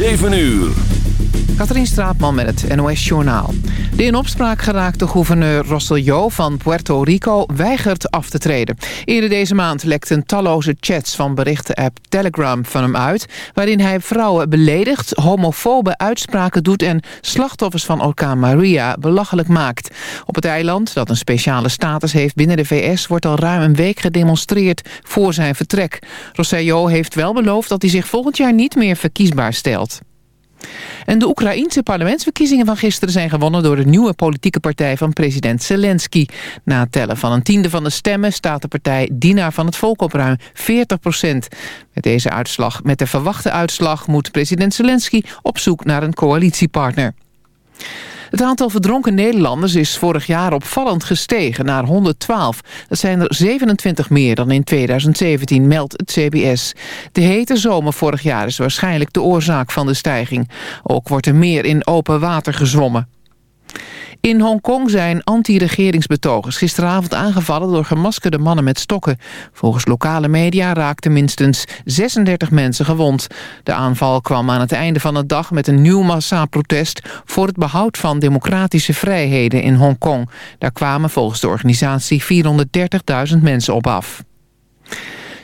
7 uur. Katrien Straatman met het NOS Journaal. De in opspraak geraakte gouverneur Rosselló van Puerto Rico weigert af te treden. Eerder deze maand lekten talloze chats van berichten-app Telegram van hem uit... waarin hij vrouwen beledigt, homofobe uitspraken doet... en slachtoffers van orkaan Maria belachelijk maakt. Op het eiland, dat een speciale status heeft binnen de VS... wordt al ruim een week gedemonstreerd voor zijn vertrek. Rosselló heeft wel beloofd dat hij zich volgend jaar niet meer verkiesbaar stelt. En de Oekraïense parlementsverkiezingen van gisteren zijn gewonnen door de nieuwe politieke partij van president Zelensky. Na het tellen van een tiende van de stemmen staat de partij Dienaar van het Volk op ruim 40 procent. Met deze uitslag, met de verwachte uitslag, moet president Zelensky op zoek naar een coalitiepartner. Het aantal verdronken Nederlanders is vorig jaar opvallend gestegen naar 112. Dat zijn er 27 meer dan in 2017, meldt het CBS. De hete zomer vorig jaar is waarschijnlijk de oorzaak van de stijging. Ook wordt er meer in open water gezwommen. In Hongkong zijn anti-regeringsbetogers gisteravond aangevallen door gemaskerde mannen met stokken. Volgens lokale media raakten minstens 36 mensen gewond. De aanval kwam aan het einde van de dag met een nieuw massaal protest voor het behoud van democratische vrijheden in Hongkong. Daar kwamen volgens de organisatie 430.000 mensen op af.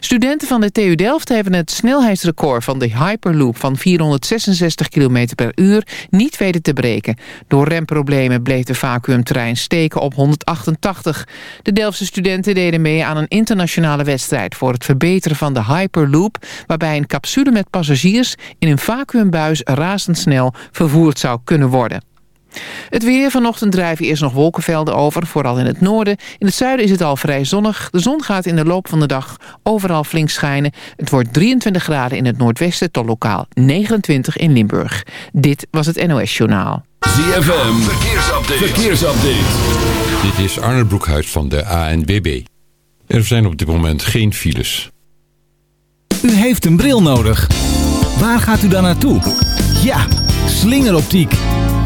Studenten van de TU Delft hebben het snelheidsrecord van de Hyperloop van 466 km per uur niet weten te breken. Door remproblemen bleef de vacuümtrein steken op 188. De Delftse studenten deden mee aan een internationale wedstrijd voor het verbeteren van de Hyperloop, waarbij een capsule met passagiers in een vacuümbuis razendsnel vervoerd zou kunnen worden. Het weer vanochtend drijven eerst nog wolkenvelden over, vooral in het noorden. In het zuiden is het al vrij zonnig. De zon gaat in de loop van de dag overal flink schijnen. Het wordt 23 graden in het noordwesten tot lokaal 29 in Limburg. Dit was het NOS Journaal. ZFM, verkeersupdate. verkeersupdate. Dit is Arne Broekhuis van de ANWB. Er zijn op dit moment geen files. U heeft een bril nodig. Waar gaat u dan naartoe? Ja, slingeroptiek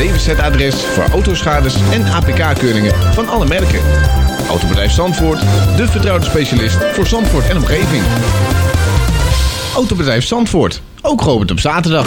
DWZ-adres voor autoschades en APK-keuringen van alle merken. Autobedrijf Zandvoort, de vertrouwde specialist voor Zandvoort en omgeving. Autobedrijf Zandvoort, ook geopend op zaterdag.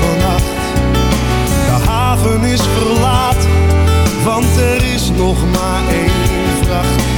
Vannacht. De haven is verlaten, want er is nog maar één vracht.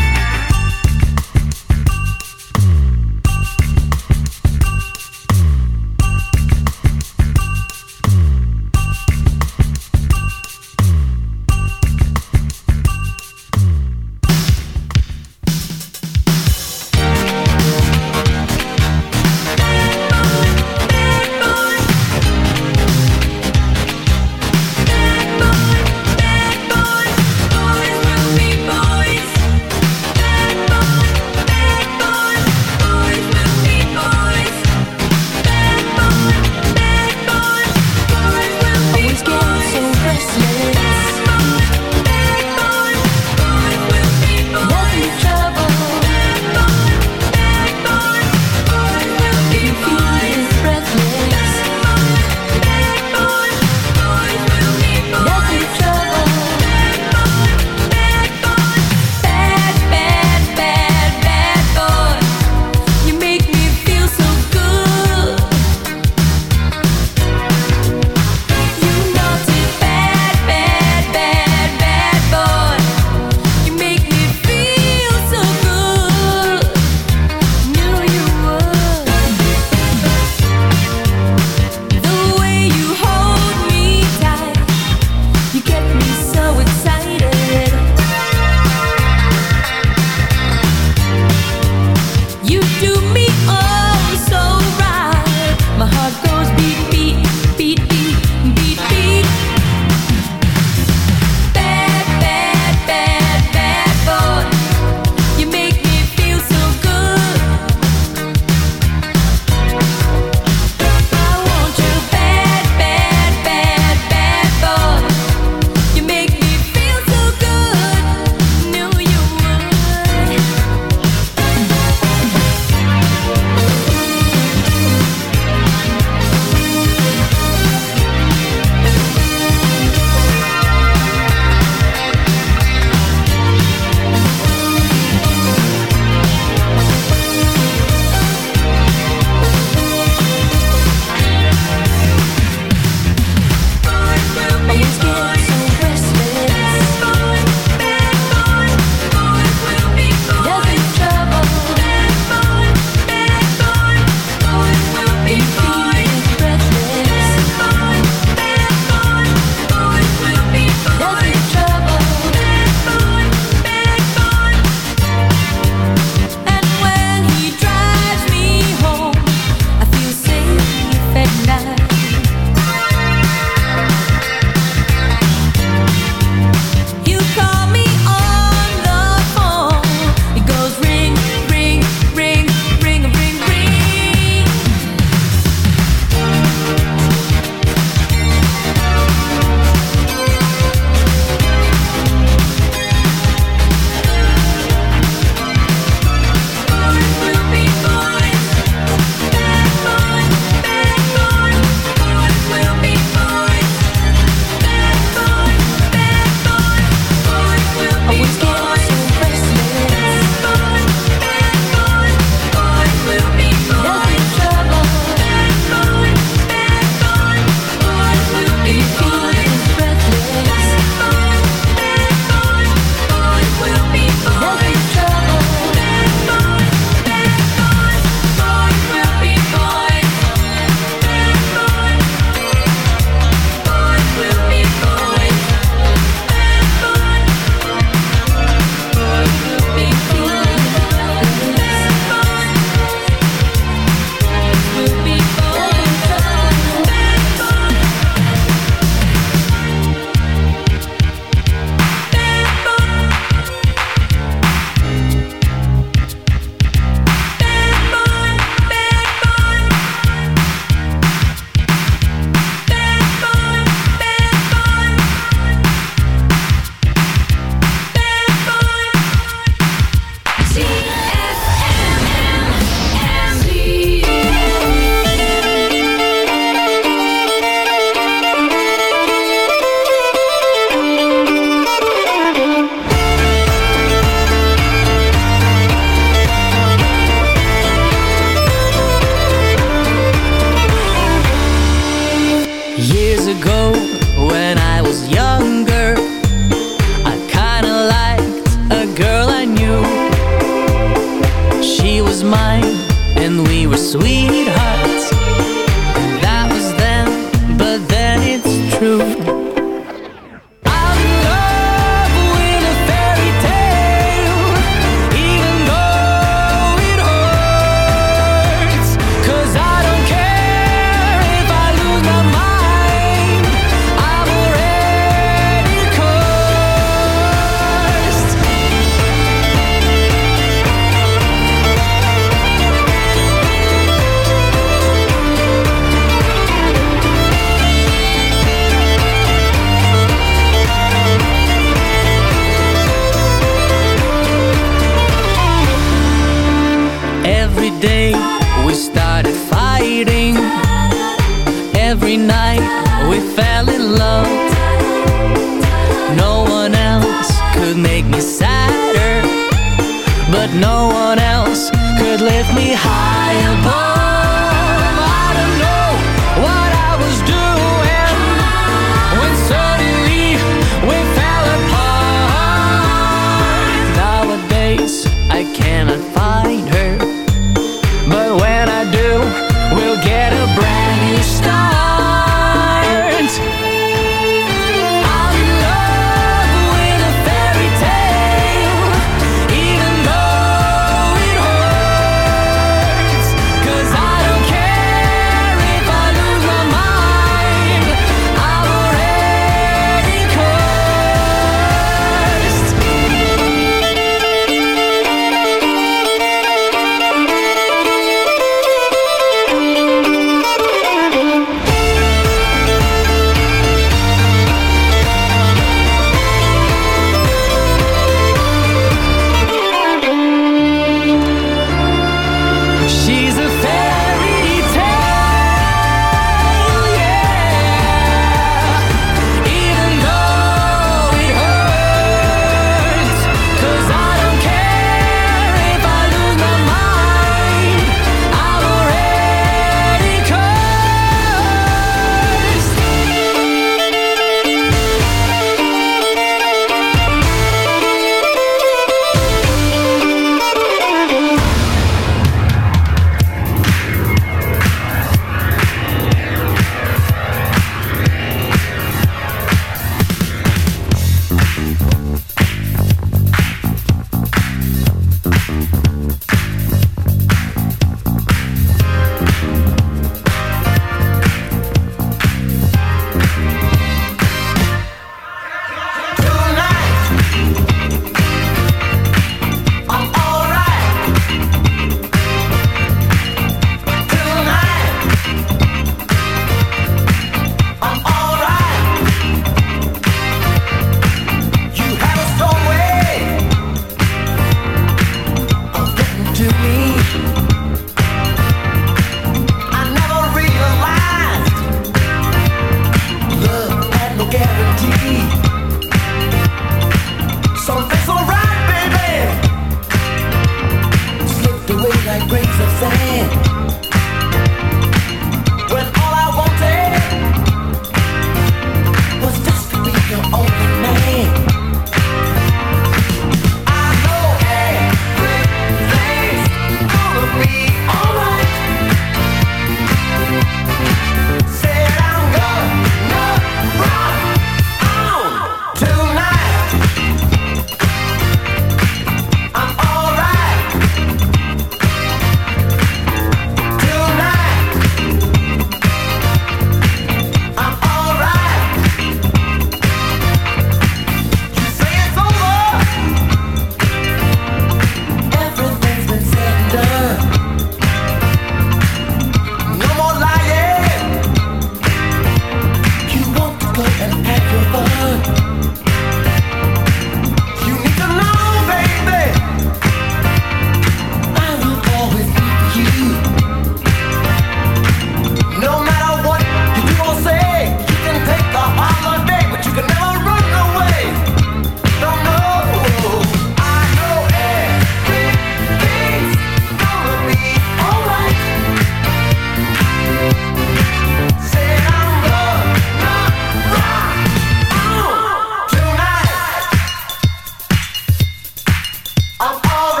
I'm alright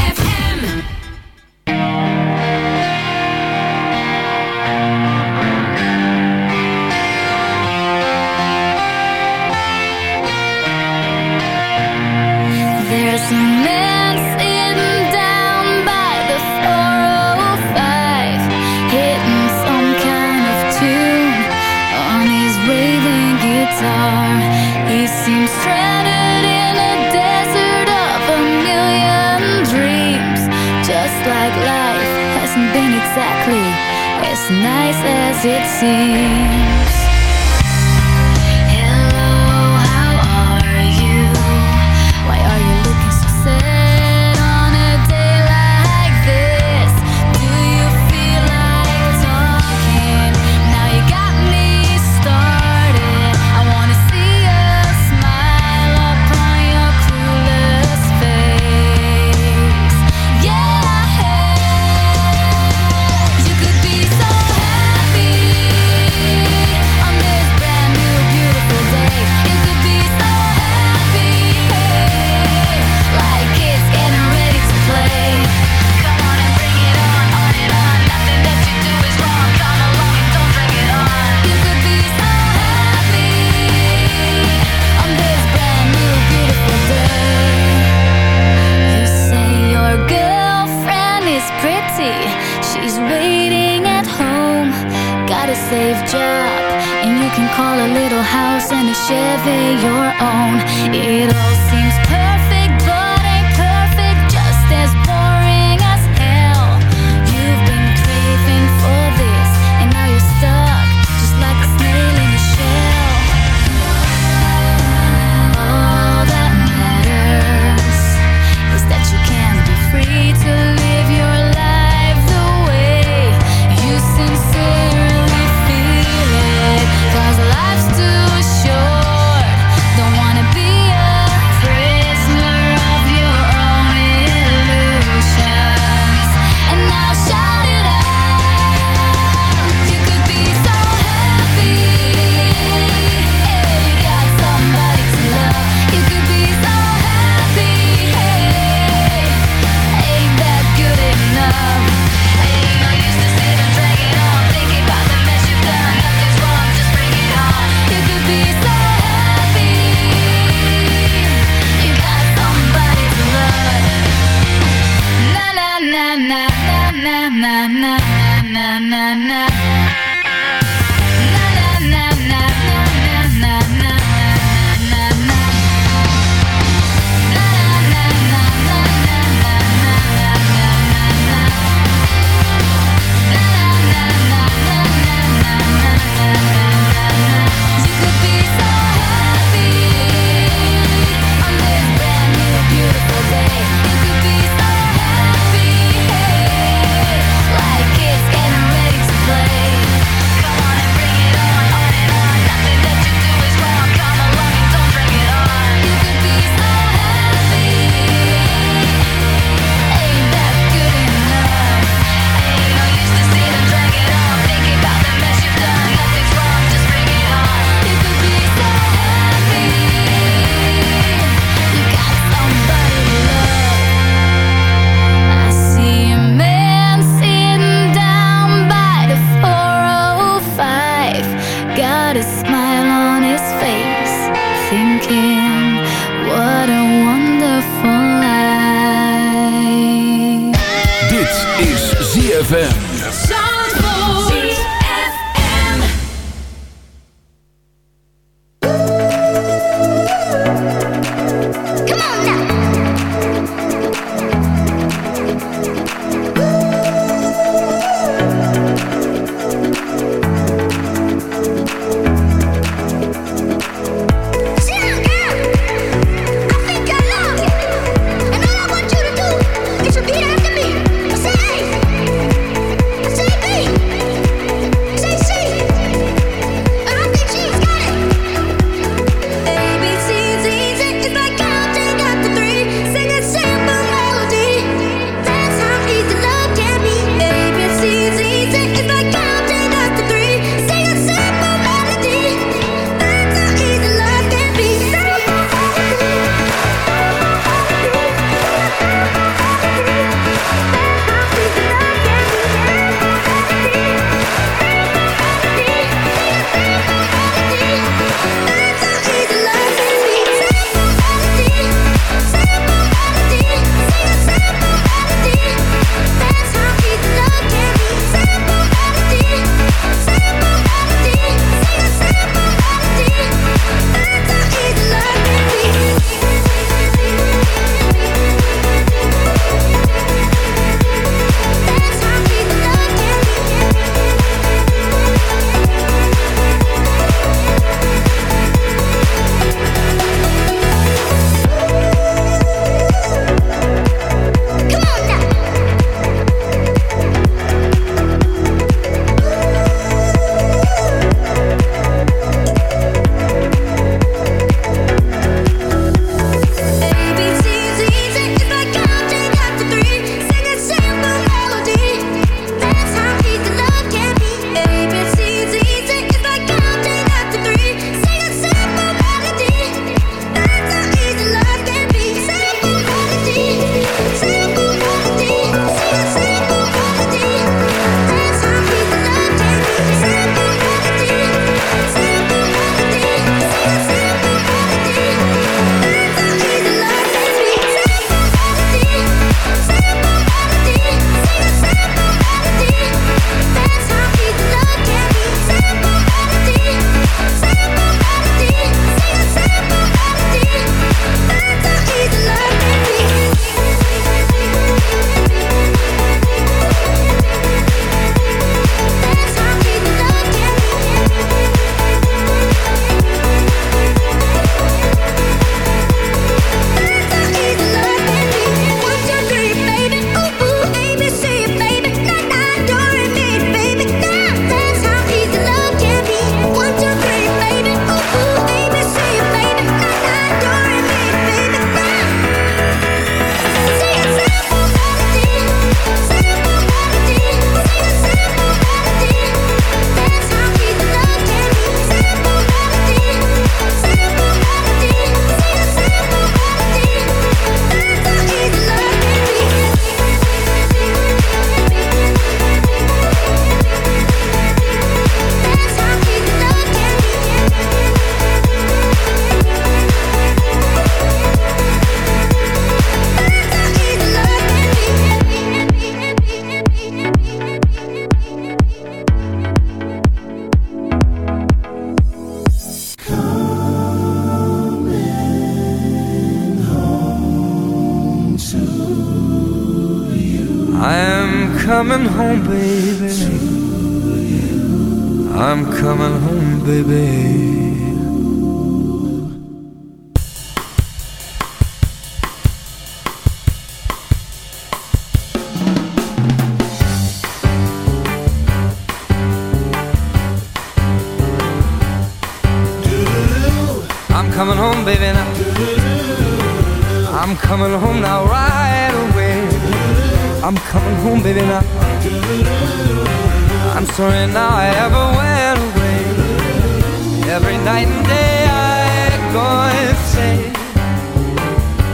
it seems.